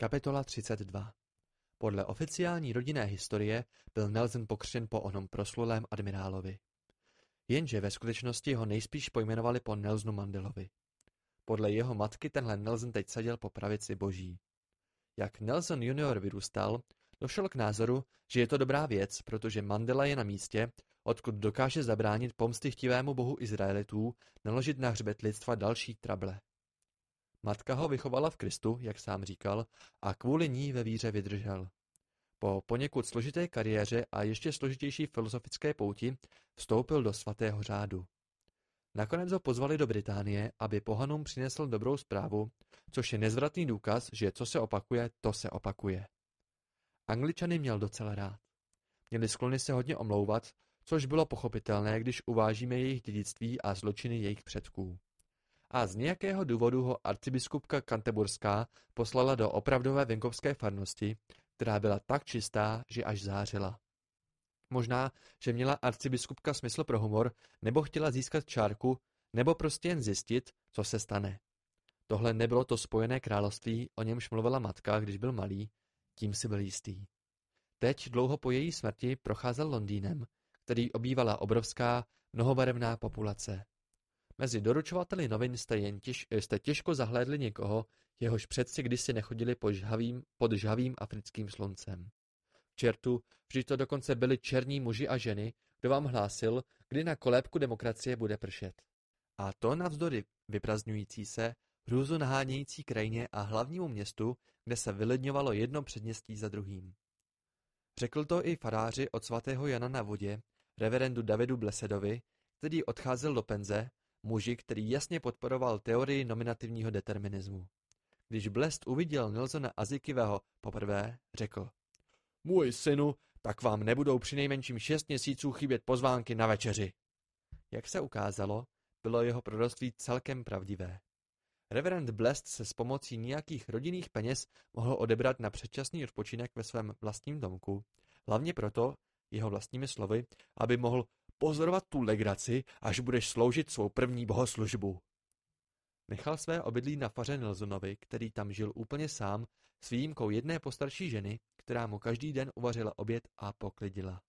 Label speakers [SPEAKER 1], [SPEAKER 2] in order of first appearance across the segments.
[SPEAKER 1] Kapitola 32 Podle oficiální rodinné historie byl Nelson pokřtěn po onom proslulém admirálovi. Jenže ve skutečnosti ho nejspíš pojmenovali po Nelsonu Mandelovi. Podle jeho matky tenhle Nelson teď seděl po pravici boží. Jak Nelson junior vyrůstal, došel k názoru, že je to dobrá věc, protože Mandela je na místě, odkud dokáže zabránit pomstychtivému bohu Izraelitů naložit na hřbet lidstva další trable. Matka ho vychovala v Kristu, jak sám říkal, a kvůli ní ve víře vydržel. Po poněkud složité kariéře a ještě složitější filozofické pouti vstoupil do svatého řádu. Nakonec ho pozvali do Británie, aby pohanům přinesl dobrou zprávu, což je nezvratný důkaz, že co se opakuje, to se opakuje. Angličany měl docela rád. Měli sklony se hodně omlouvat, což bylo pochopitelné, když uvážíme jejich dědictví a zločiny jejich předků a z nějakého důvodu ho arcibiskupka Kanteburská poslala do opravdové venkovské farnosti, která byla tak čistá, že až zářila. Možná, že měla arcibiskupka smysl pro humor, nebo chtěla získat čárku, nebo prostě jen zjistit, co se stane. Tohle nebylo to spojené království, o němž mluvila matka, když byl malý, tím si byl jistý. Teď, dlouho po její smrti, procházel Londýnem, který obývala obrovská, mnohobarevná populace. Mezi doručovateli novin jste, jen těž, jste těžko zahlédli někoho, jehož předci kdysi nechodili po žhavým, pod žhavým africkým sluncem. Čertu, vždy to dokonce byli černí muži a ženy, kdo vám hlásil, kdy na kolébku demokracie bude pršet. A to navzdory vyprazňující se, hrůzu nahánějící krajině a hlavnímu městu, kde se vylidňovalo jedno předměstí za druhým. Řekl to i faráři od svatého Jana na vodě, reverendu Davidu Blesedovi, který odcházel do penze muži, který jasně podporoval teorii nominativního determinismu. Když Blest uviděl Nelsona Azikivého poprvé, řekl Můj synu, tak vám nebudou přinejmenším šest měsíců chybět pozvánky na večeři. Jak se ukázalo, bylo jeho proroctví celkem pravdivé. Reverend Blest se s pomocí nějakých rodinných peněz mohl odebrat na předčasný odpočinek ve svém vlastním domku, hlavně proto, jeho vlastními slovy, aby mohl pozorovat tu legraci, až budeš sloužit svou první bohoslužbu. Nechal své obydlí na faře Nelsonovi, který tam žil úplně sám, s výjimkou jedné postarší ženy, která mu každý den uvařila oběd a poklidila.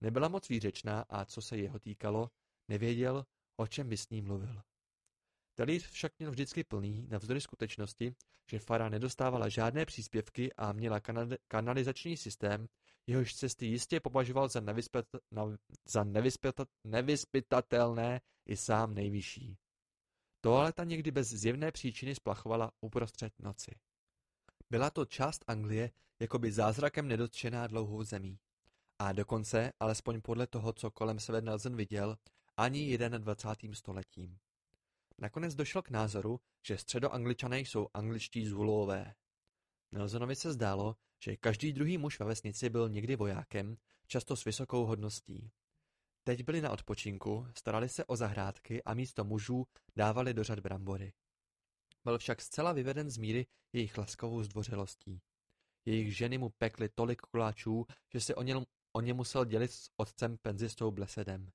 [SPEAKER 1] Nebyla moc výřečná a co se jeho týkalo, nevěděl, o čem by s ní mluvil. Talíř však měl vždycky plný, navzdory skutečnosti, že fara nedostávala žádné příspěvky a měla kanalizační systém, jehož cesty jistě považoval za, nevyspět, na, za nevyspět, nevyspytatelné i sám nejvyšší. Toaleta někdy bez zjevné příčiny splachovala uprostřed noci. Byla to část Anglie, jakoby zázrakem nedotčená dlouhou zemí. A dokonce, alespoň podle toho, co kolem sebe Nelson viděl, ani 21. stoletím. Nakonec došel k názoru, že středoangličané jsou angličtí zulové. Nelsonovi se zdálo, že každý druhý muž ve vesnici byl někdy vojákem, často s vysokou hodností. Teď byli na odpočinku, starali se o zahrádky a místo mužů dávali do řad brambory. Byl však zcela vyveden z míry jejich laskovou zdvořilostí. Jejich ženy mu pekly tolik koláčů, že se o ně, o ně musel dělit s otcem penzistou Blesedem.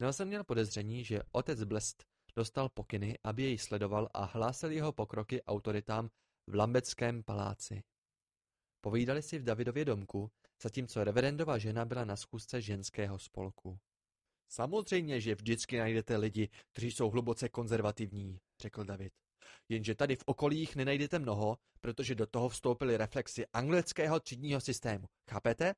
[SPEAKER 1] Nelson měl podezření, že otec Blest dostal pokyny, aby jej sledoval a hlásil jeho pokroky autoritám v Lambeckém paláci. Povídali si v Davidově domku, zatímco reverendova žena byla na schůzce ženského spolku. Samozřejmě, že vždycky najdete lidi, kteří jsou hluboce konzervativní, řekl David. Jenže tady v okolí nenajdete mnoho, protože do toho vstoupily reflexy anglického třídního systému. Chápete?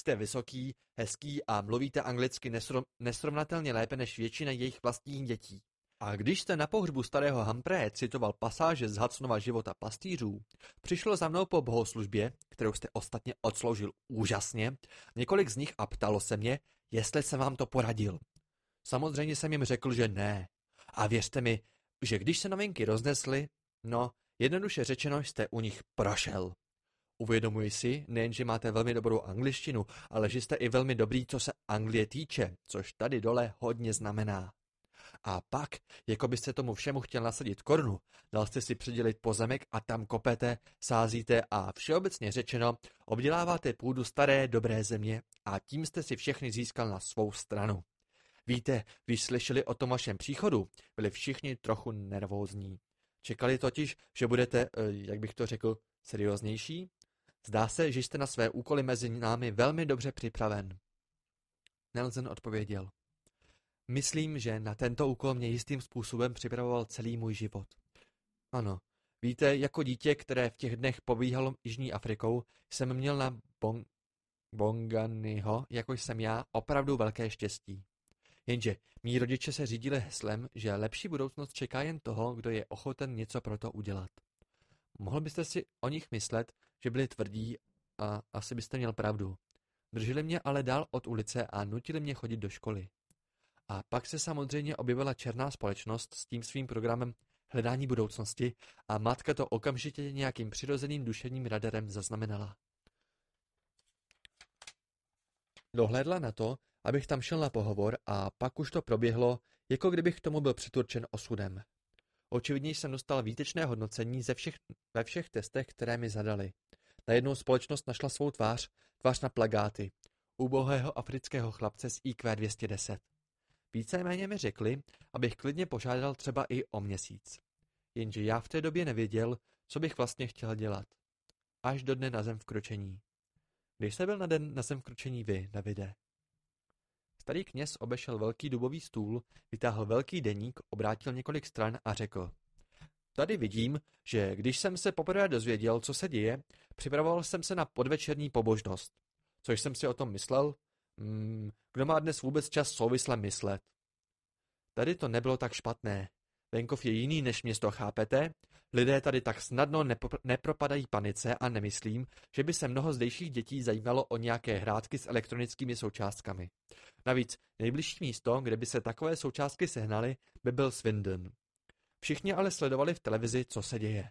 [SPEAKER 1] Jste vysoký, hezký a mluvíte anglicky nesrovnatelně lépe než většina jejich vlastních dětí. A když jste na pohřbu starého Hampré citoval pasáže z Hudsonova života pastýřů, přišlo za mnou po bohoslužbě, kterou jste ostatně odsloužil úžasně, několik z nich a ptalo se mě, jestli jsem vám to poradil. Samozřejmě jsem jim řekl, že ne. A věřte mi, že když se novinky roznesly, no, jednoduše řečeno jste u nich prošel. Uvědomuji si, nejen, že máte velmi dobrou angličtinu, ale že jste i velmi dobrý, co se Anglie týče, což tady dole hodně znamená. A pak, jako byste tomu všemu chtěl nasadit korunu, dal jste si přidělit pozemek a tam kopete, sázíte a všeobecně řečeno, obděláváte půdu staré dobré země a tím jste si všechny získal na svou stranu. Víte, když slyšeli o tom vašem příchodu, byli všichni trochu nervózní. Čekali totiž, že budete, eh, jak bych to řekl, serióznější? Zdá se, že jste na své úkoly mezi námi velmi dobře připraven. Nelson odpověděl. Myslím, že na tento úkol mě jistým způsobem připravoval celý můj život. Ano, víte, jako dítě, které v těch dnech pobíhalo Jižní Afrikou, jsem měl na bon- Bonganiho, jako jsem já, opravdu velké štěstí. Jenže mý rodiče se řídili heslem, že lepší budoucnost čeká jen toho, kdo je ochoten něco pro to udělat. Mohl byste si o nich myslet, že byli tvrdí a asi byste měl pravdu. Drželi mě ale dál od ulice a nutili mě chodit do školy. A pak se samozřejmě objevila černá společnost s tím svým programem hledání budoucnosti a matka to okamžitě nějakým přirozeným duševním radarem zaznamenala. Dohlédla na to, abych tam šel na pohovor a pak už to proběhlo, jako kdybych k tomu byl přiturčen osudem. Očividně jsem dostal výtečné hodnocení ze všech, ve všech testech, které mi zadali. Najednou společnost našla svou tvář, tvář na plagáty, ubohého afrického chlapce z IQ 210. Víceméně mi řekli, abych klidně požádal třeba i o měsíc. Jenže já v té době nevěděl, co bych vlastně chtěl dělat. Až do dne na zem vkročení. Když jste byl na den na zem vkročení vy, Davide? Starý kněz obešel velký dubový stůl, vytáhl velký deník, obrátil několik stran a řekl. Tady vidím, že když jsem se poprvé dozvěděl, co se děje, připravoval jsem se na podvečerní pobožnost. Což jsem si o tom myslel? Hmm, kdo má dnes vůbec čas souvisle myslet? Tady to nebylo tak špatné. Venkov je jiný než město, chápete? Lidé tady tak snadno nepro- nepropadají panice a nemyslím, že by se mnoho zdejších dětí zajímalo o nějaké hrátky s elektronickými součástkami. Navíc nejbližší místo, kde by se takové součástky sehnaly, by byl Swindon. Všichni ale sledovali v televizi, co se děje.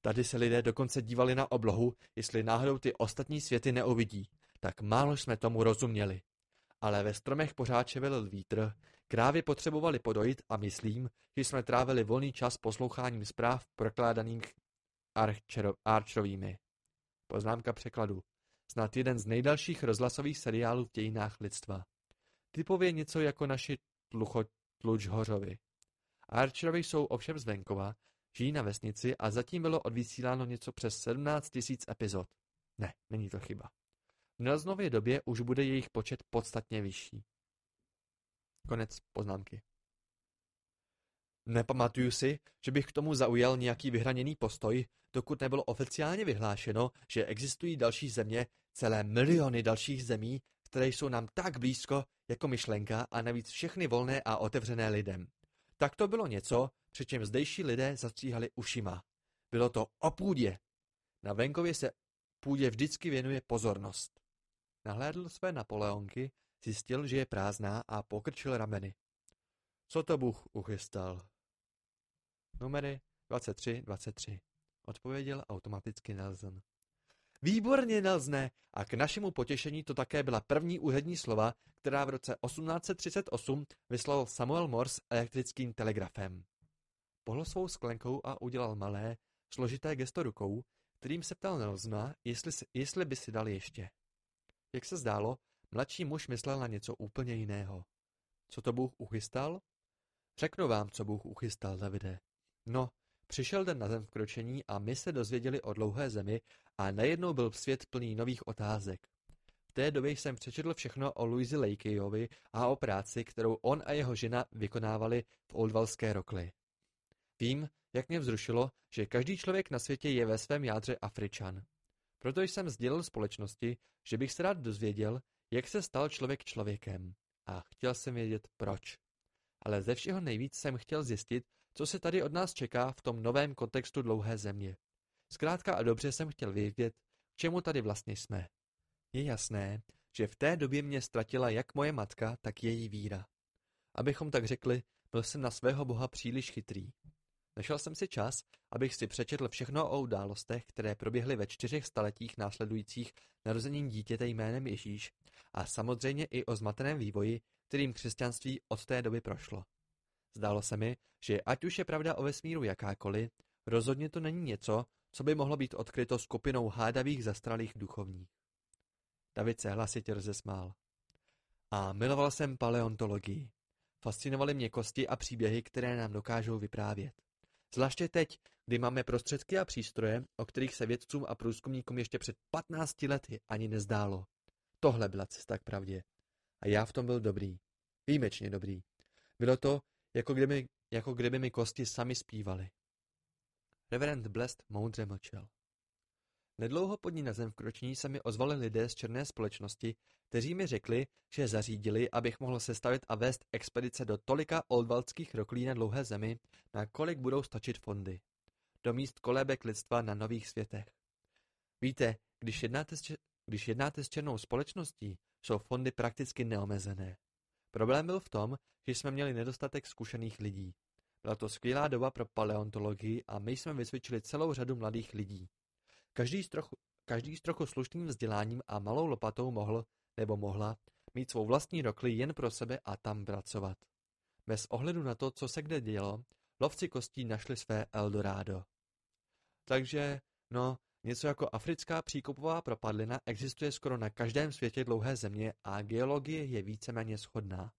[SPEAKER 1] Tady se lidé dokonce dívali na oblohu, jestli náhodou ty ostatní světy neuvidí. Tak málo jsme tomu rozuměli. Ale ve stromech pořád čevelil vítr, krávy potřebovali podojit a myslím, že jsme trávili volný čas posloucháním zpráv prokládaných Archerovými. Poznámka překladu. Snad jeden z nejdelších rozhlasových seriálů v dějinách lidstva. Typově něco jako naši tlucho, tlučhořovi. Archerovi jsou ovšem z venkova, žijí na vesnici a zatím bylo odvysíláno něco přes 17 tisíc epizod. Ne, není to chyba. V Nelsonově době už bude jejich počet podstatně vyšší. Konec poznámky. Nepamatuju si, že bych k tomu zaujal nějaký vyhraněný postoj, dokud nebylo oficiálně vyhlášeno, že existují další země, celé miliony dalších zemí, které jsou nám tak blízko jako myšlenka a navíc všechny volné a otevřené lidem. Tak to bylo něco, přičem zdejší lidé zastříhali ušima. Bylo to o půdě. Na venkově se půdě vždycky věnuje pozornost. Nahlédl své Napoleonky, zjistil, že je prázdná a pokrčil rameny. Co to Bůh uchystal? Numery 23, 23. Odpověděl automaticky Nelson. Výborně, Nelsone! A k našemu potěšení to také byla první úhední slova, která v roce 1838 vyslal Samuel Morse elektrickým telegrafem. Pohl svou sklenkou a udělal malé, složité gesto rukou, kterým se ptal Nelsona, jestli, jestli by si dal ještě. Jak se zdálo, mladší muž myslel na něco úplně jiného. Co to Bůh uchystal? Řeknu vám, co Bůh uchystal, Davide. No, přišel den na zem vkročení a my se dozvěděli o dlouhé zemi a najednou byl svět plný nových otázek. V té době jsem přečetl všechno o Louisi Lakeyovi a o práci, kterou on a jeho žena vykonávali v Oldvalské rokli. Vím, jak mě vzrušilo, že každý člověk na světě je ve svém jádře Afričan. Proto jsem sdělil společnosti, že bych se rád dozvěděl, jak se stal člověk člověkem. A chtěl jsem vědět proč. Ale ze všeho nejvíc jsem chtěl zjistit, co se tady od nás čeká v tom novém kontextu dlouhé země. Zkrátka a dobře jsem chtěl vědět, k čemu tady vlastně jsme. Je jasné, že v té době mě ztratila jak moje matka, tak její víra. Abychom tak řekli, byl jsem na svého boha příliš chytrý. Našel jsem si čas, abych si přečetl všechno o událostech, které proběhly ve čtyřech staletích následujících narozením dítěte jménem Ježíš a samozřejmě i o zmateném vývoji, kterým křesťanství od té doby prošlo. Zdálo se mi, že ať už je pravda o vesmíru jakákoliv, rozhodně to není něco, co by mohlo být odkryto skupinou hádavých zastralých duchovních. David se hlasitě rozesmál. A miloval jsem paleontologii. Fascinovaly mě kosti a příběhy, které nám dokážou vyprávět. Zvláště teď, kdy máme prostředky a přístroje, o kterých se vědcům a průzkumníkům ještě před 15 lety ani nezdálo. Tohle byla cesta k pravdě. A já v tom byl dobrý. Výjimečně dobrý. Bylo to, jako kdyby, jako kdyby mi kosti sami zpívali. Reverend Blest moudře mlčel. Nedlouho pod ní na zem vkročení se mi ozvali lidé z černé společnosti, kteří mi řekli, že zařídili, abych mohl sestavit a vést expedice do tolika oldvaldských roklí na dlouhé zemi, na kolik budou stačit fondy. Do míst kolébek lidstva na nových světech. Víte, když jednáte s, když jednáte s černou společností, jsou fondy prakticky neomezené. Problém byl v tom, že jsme měli nedostatek zkušených lidí. Byla to skvělá doba pro paleontologii a my jsme vycvičili celou řadu mladých lidí. Každý s trochu, každý s trochu slušným vzděláním a malou lopatou mohl, nebo mohla, mít svou vlastní rokli jen pro sebe a tam pracovat. Bez ohledu na to, co se kde dělo, lovci kostí našli své Eldorado. Takže, no, něco jako africká příkopová propadlina existuje skoro na každém světě dlouhé země a geologie je víceméně shodná.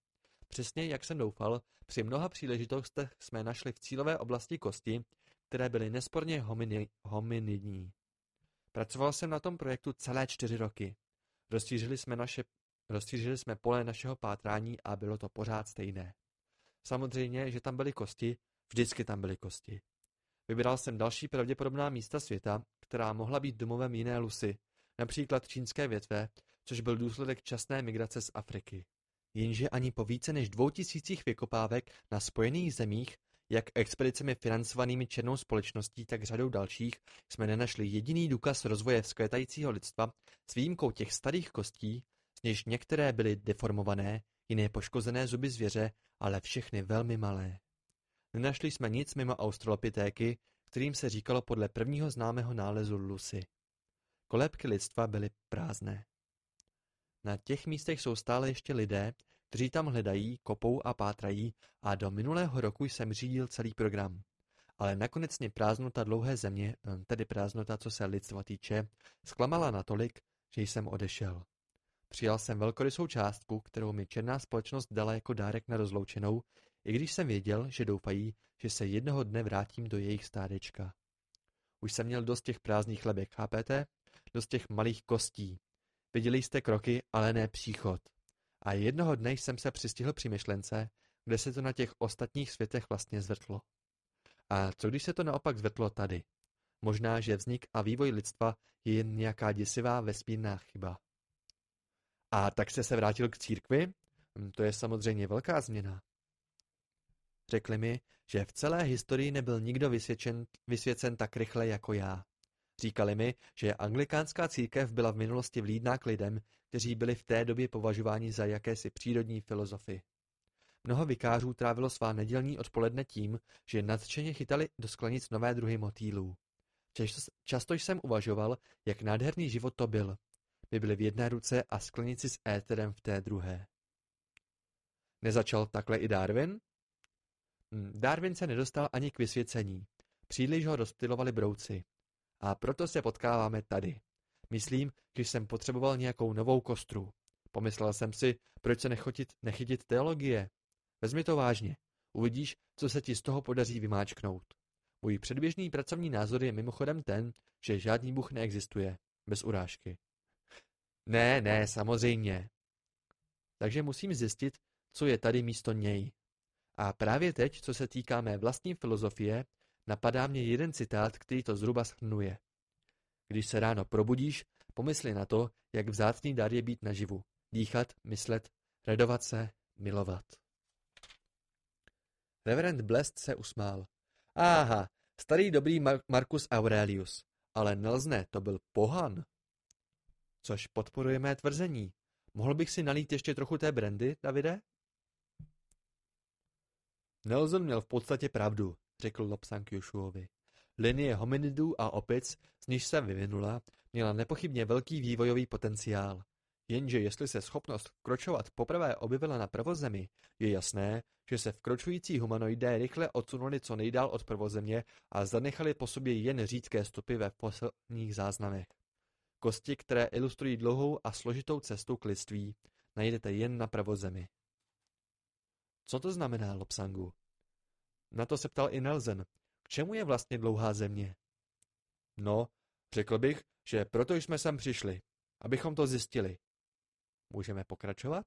[SPEAKER 1] Přesně jak jsem doufal, při mnoha příležitostech jsme našli v cílové oblasti kosti, které byly nesporně homini, hominidní. Pracoval jsem na tom projektu celé čtyři roky. Rozšířili jsme, naše, rozšířili jsme pole našeho pátrání a bylo to pořád stejné. Samozřejmě, že tam byly kosti, vždycky tam byly kosti. Vybral jsem další pravděpodobná místa světa, která mohla být domovem jiné lusy, například čínské větve, což byl důsledek časné migrace z Afriky. Jenže ani po více než dvou tisících vykopávek na spojených zemích jak expedicemi financovanými černou společností, tak řadou dalších jsme nenašli jediný důkaz rozvoje vzkvétajícího lidstva s výjimkou těch starých kostí, z něž některé byly deformované, jiné poškozené zuby zvěře, ale všechny velmi malé. Nenašli jsme nic mimo australopitéky, kterým se říkalo podle prvního známého nálezu Lucy. Kolébky lidstva byly prázdné. Na těch místech jsou stále ještě lidé, kteří tam hledají, kopou a pátrají a do minulého roku jsem řídil celý program. Ale nakonec mě prázdnota dlouhé země, eh, tedy prázdnota, co se lidstva týče, zklamala natolik, že jsem odešel. Přijal jsem velkorysou částku, kterou mi černá společnost dala jako dárek na rozloučenou, i když jsem věděl, že doufají, že se jednoho dne vrátím do jejich stádečka. Už jsem měl dost těch prázdných lebek, chápete? Dost těch malých kostí. Viděli jste kroky, ale ne příchod. A jednoho dne jsem se přistihl při myšlence, kde se to na těch ostatních světech vlastně zvrtlo. A co když se to naopak zvrtlo tady? Možná, že vznik a vývoj lidstva je jen nějaká děsivá vesmírná chyba. A tak se se vrátil k církvi? Hm, to je samozřejmě velká změna. Řekli mi, že v celé historii nebyl nikdo vysvědčen, vysvěcen tak rychle jako já. Říkali mi, že anglikánská církev byla v minulosti vlídná k lidem, kteří byli v té době považováni za jakési přírodní filozofy. Mnoho vikářů trávilo svá nedělní odpoledne tím, že nadšeně chytali do sklenic nové druhy motýlů. Často jsem uvažoval, jak nádherný život to byl. My byli v jedné ruce a sklenici s éterem v té druhé. Nezačal takhle i Darwin? Hm, Darwin se nedostal ani k vysvěcení. Příliš ho rozptylovali brouci. A proto se potkáváme tady. Myslím, že jsem potřeboval nějakou novou kostru. Pomyslel jsem si, proč se nechotit, nechytit teologie. Vezmi to vážně. Uvidíš, co se ti z toho podaří vymáčknout. Můj předběžný pracovní názor je mimochodem ten, že žádný Bůh neexistuje. Bez urážky. Ne, ne, samozřejmě. Takže musím zjistit, co je tady místo něj. A právě teď, co se týká mé vlastní filozofie, napadá mě jeden citát, který to zhruba schrnuje. Když se ráno probudíš, pomysli na to, jak vzácný dar je být naživu. Dýchat, myslet, radovat se, milovat. Reverend Blest se usmál. Aha, starý dobrý Mar- Marcus Aurelius. Ale Nelzne, to byl pohan. Což podporuje mé tvrzení. Mohl bych si nalít ještě trochu té brandy, Davide? Nelson měl v podstatě pravdu, řekl Lobsang Joshuovi. Linie hominidů a opic, z níž se vyvinula, měla nepochybně velký vývojový potenciál. Jenže jestli se schopnost vkročovat poprvé objevila na prvozemi, je jasné, že se vkročující humanoidé rychle odsunuli co nejdál od prvozemě a zanechali po sobě jen řídké stopy ve fosilních záznamech. Kosti, které ilustrují dlouhou a složitou cestu k lidství, najdete jen na prvozemi. Co to znamená, Lopsangu? Na to se ptal i Nelson, čemu je vlastně dlouhá země?
[SPEAKER 2] No, řekl bych, že proto jsme sem přišli, abychom to zjistili.
[SPEAKER 1] Můžeme pokračovat?